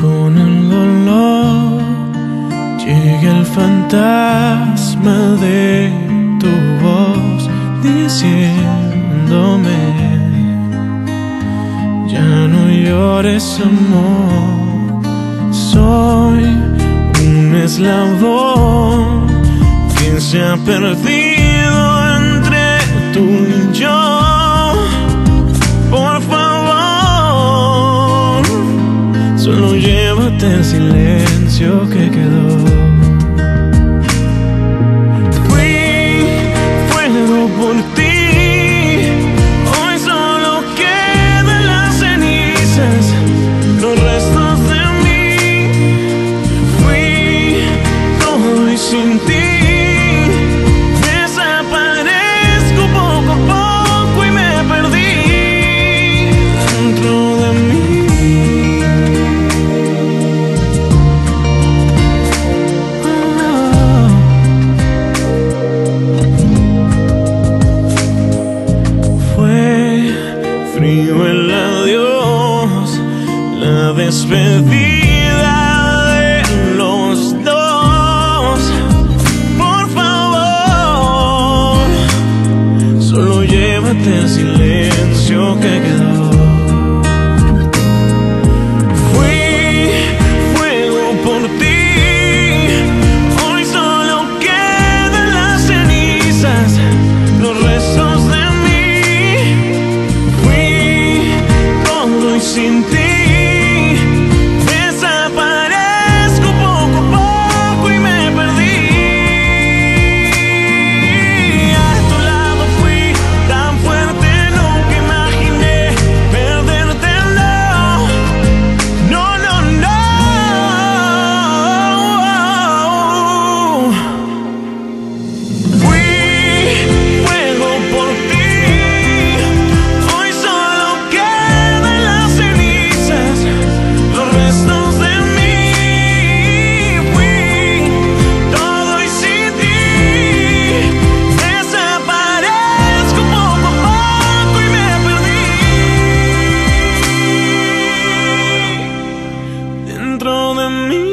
Con el dolor. Llega el fantasma de tu voz diciéndome ya no llores amor. Soy un eslabón. Que se ha perdido solo llévate el silencio que quedó This is with you. me.